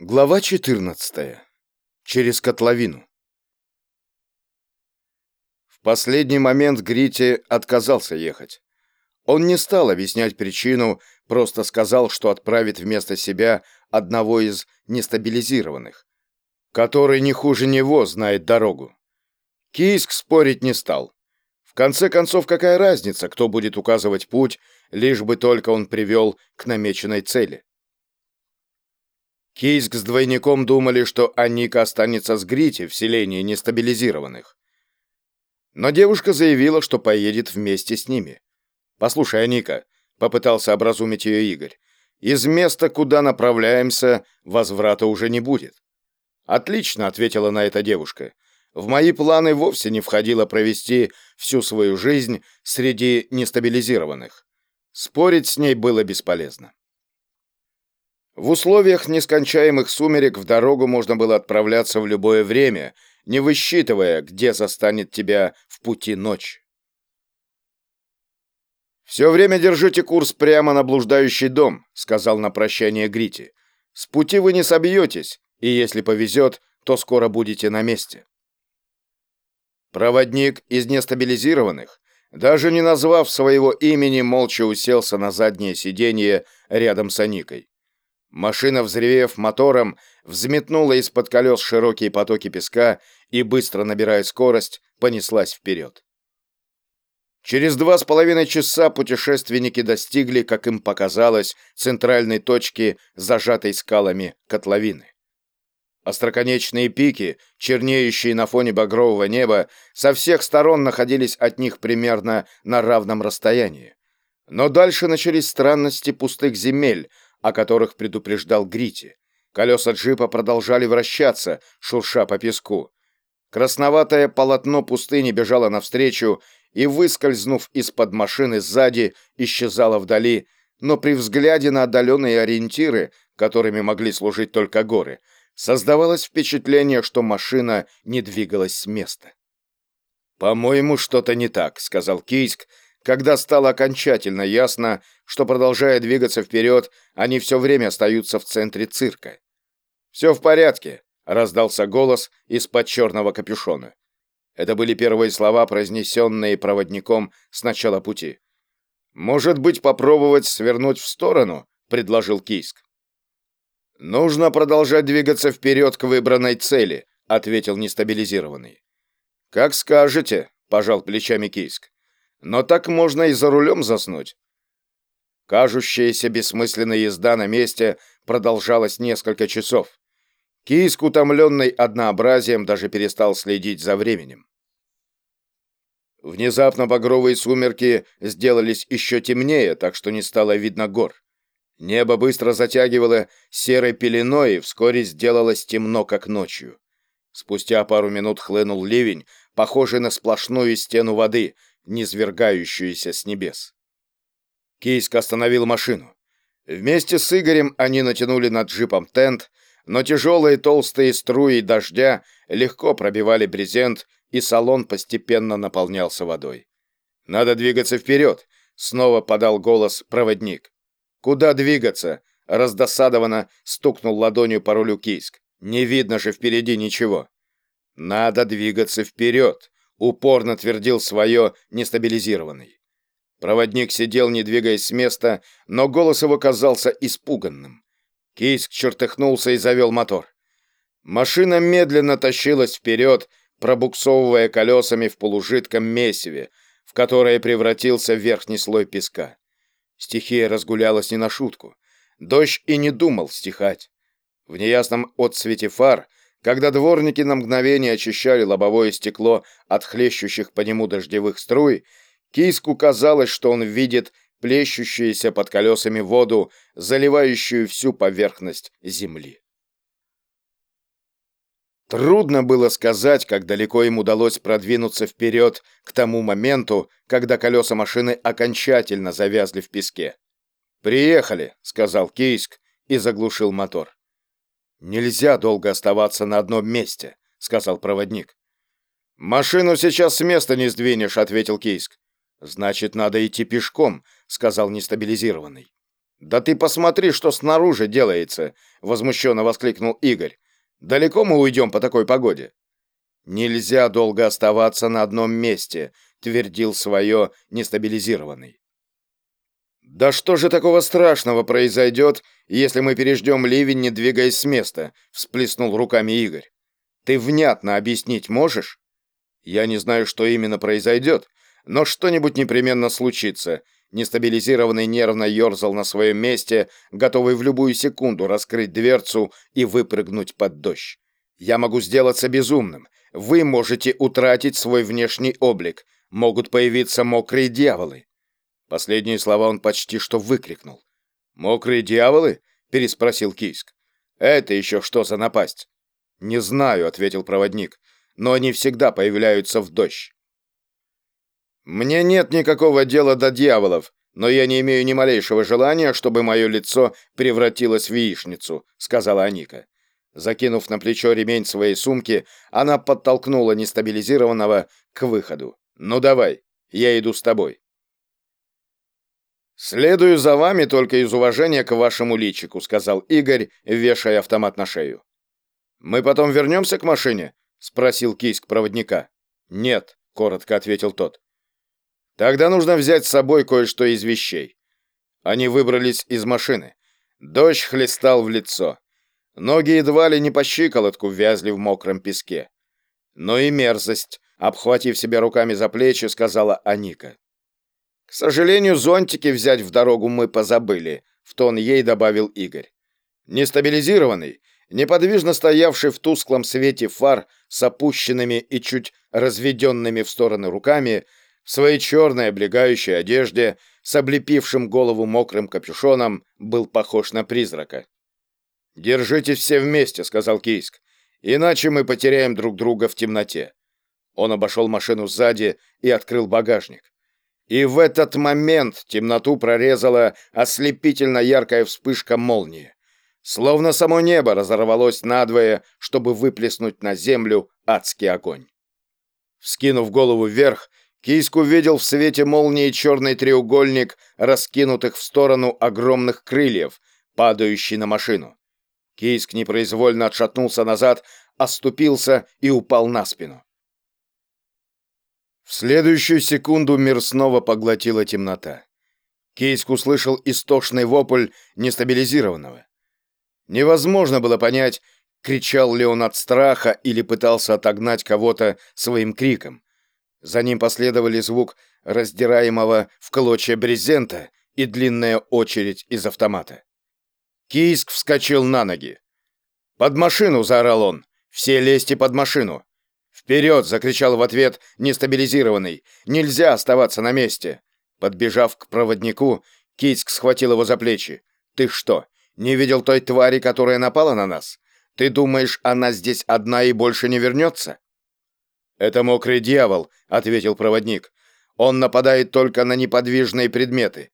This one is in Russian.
Глава 14. Через котловину. В последний момент Грити отказался ехать. Он не стал объяснять причину, просто сказал, что отправит вместо себя одного из нестабилизированных, который не хуже него знает дорогу. Кийск спорить не стал. В конце концов, какая разница, кто будет указывать путь, лишь бы только он привел к намеченной цели. Кийск с двойником думали, что Аника останется с Грити в селении нестабилизированных. Но девушка заявила, что поедет вместе с ними. «Послушай, Аника», — попытался образумить ее Игорь, «из места, куда направляемся, возврата уже не будет». «Отлично», — ответила на это девушка. «В мои планы вовсе не входило провести всю свою жизнь среди нестабилизированных. Спорить с ней было бесполезно». В условиях нескончаемых сумерек в дорогу можно было отправляться в любое время, не высчитывая, где застанет тебя в пути ночь. «Все время держите курс прямо на блуждающий дом», — сказал на прощание Грити. «С пути вы не собьетесь, и если повезет, то скоро будете на месте». Проводник из нестабилизированных, даже не назвав своего имени, молча уселся на заднее сиденье рядом с Аникой. Машина, взревев мотором, взметнула из-под колес широкие потоки песка и, быстро набирая скорость, понеслась вперед. Через два с половиной часа путешественники достигли, как им показалось, центральной точки, зажатой скалами котловины. Остроконечные пики, чернеющие на фоне багрового неба, со всех сторон находились от них примерно на равном расстоянии. Но дальше начались странности пустых земель, о которых предупреждал Грити. Колеса джипа продолжали вращаться, шурша по песку. Красноватое полотно пустыни бежало навстречу и, выскользнув из-под машины сзади, исчезало вдали, но при взгляде на отдаленные ориентиры, которыми могли служить только горы, создавалось впечатление, что машина не двигалась с места. «По-моему, что-то не так», — сказал Кийск, когда стало окончательно ясно, что, продолжая двигаться вперед, они все время остаются в центре цирка. «Все в порядке», — раздался голос из-под черного капюшона. Это были первые слова, произнесенные проводником с начала пути. «Может быть, попробовать свернуть в сторону?» — предложил Кийск. «Нужно продолжать двигаться вперед к выбранной цели», — ответил нестабилизированный. «Как скажете», — пожал плечами Кийск. Но так можно и за рулем заснуть. Кажущаяся бессмысленная езда на месте продолжалась несколько часов. Кийск, утомленный однообразием, даже перестал следить за временем. Внезапно багровые сумерки сделались еще темнее, так что не стало видно гор. Небо быстро затягивало серой пеленой, и вскоре сделалось темно, как ночью. Спустя пару минут хлынул ливень, похожий на сплошную стену воды, низвергающуюся с небес. Кейск остановил машину. Вместе с Игорем они натянули над джипом тент, но тяжелые толстые струи дождя легко пробивали брезент, и салон постепенно наполнялся водой. «Надо двигаться вперед!» — снова подал голос проводник. «Куда двигаться?» — раздосадованно стукнул ладонью по рулю Кийск. «Не видно же впереди ничего». «Надо двигаться вперед!» Упорно твердил свое нестабилизированный. Проводник сидел, не двигаясь с места, но голос его казался испуганным. Кийск чертыхнулся и завел мотор. Машина медленно тащилась вперед, пробуксовывая колесами в полужидком месиве, в которое превратился верхний слой песка. Стихия разгулялась не на шутку. Дождь и не думал стихать. В неясном отсвете фар когда дворники на мгновение очищали лобовое стекло от хлещущих по нему дождевых струй, Киску казалось, что он видит плещущуюся под колесами воду, заливающую всю поверхность земли. Трудно было сказать, как далеко им удалось продвинуться вперед к тому моменту, когда колеса машины окончательно завязли в песке. «Приехали», — сказал Кейск и заглушил мотор. «Нельзя долго оставаться на одном месте», — сказал проводник. «Машину сейчас с места не сдвинешь», — ответил Кейск. «Значит, надо идти пешком», — сказал нестабилизированный. «Да ты посмотри, что снаружи делается!» — возмущенно воскликнул Игорь. «Далеко мы уйдем по такой погоде?» «Нельзя долго оставаться на одном месте», — твердил свое нестабилизированный. «Да что же такого страшного произойдет, если мы переждем ливень, не двигаясь с места?» — всплеснул руками Игорь. «Ты внятно объяснить можешь?» «Я не знаю, что именно произойдет, но что-нибудь непременно случится», Нестабилизированный нервно ерзал на своем месте, готовый в любую секунду раскрыть дверцу и выпрыгнуть под дождь. «Я могу сделаться безумным. Вы можете утратить свой внешний облик. Могут появиться мокрые дьяволы». Последние слова он почти что выкрикнул. «Мокрые дьяволы?» — переспросил Кийск. «Это еще что за напасть?» «Не знаю», — ответил проводник, — «но они всегда появляются в дождь». «Мне нет никакого дела до дьяволов, но я не имею ни малейшего желания, чтобы мое лицо превратилось в яичницу», — сказала Аника. Закинув на плечо ремень своей сумки, она подтолкнула нестабилизированного к выходу. «Ну давай, я иду с тобой». «Следую за вами только из уважения к вашему личику», — сказал Игорь, вешая автомат на шею. «Мы потом вернемся к машине?» — спросил кийск проводника. «Нет», — коротко ответил тот. Тогда нужно взять с собой кое-что из вещей. Они выбрались из машины. Дождь хлестал в лицо. Ноги едва ли не по щиколотку вязли в мокром песке. Но и мерзость, обхватив себя руками за плечи, сказала Аника. «К сожалению, зонтики взять в дорогу мы позабыли», — в тон ей добавил Игорь. Нестабилизированный, неподвижно стоявший в тусклом свете фар с опущенными и чуть разведенными в стороны руками, в своей черной облегающей одежде с облепившим голову мокрым капюшоном был похож на призрака. «Держитесь все вместе», — сказал Кийск, — «иначе мы потеряем друг друга в темноте». Он обошел машину сзади и открыл багажник. И в этот момент темноту прорезала ослепительно яркая вспышка молнии. Словно само небо разорвалось надвое, чтобы выплеснуть на землю адский огонь. Вскинув голову вверх, Кийск увидел в свете молнии черный треугольник раскинутых в сторону огромных крыльев, падающий на машину. Кийск непроизвольно отшатнулся назад, оступился и упал на спину. В следующую секунду мир снова поглотила темнота. Кейск услышал истошный вопль нестабилизированного. Невозможно было понять, кричал ли он от страха или пытался отогнать кого-то своим криком. За ним последовали звук раздираемого в клочья брезента и длинная очередь из автомата. Кийск вскочил на ноги. «Под машину!» — заорал он. «Все лезьте под машину!» «Вперед!» — закричал в ответ нестабилизированный. «Нельзя оставаться на месте!» Подбежав к проводнику, Кийск схватил его за плечи. «Ты что, не видел той твари, которая напала на нас? Ты думаешь, она здесь одна и больше не вернется?» «Это мокрый дьявол», — ответил проводник. «Он нападает только на неподвижные предметы.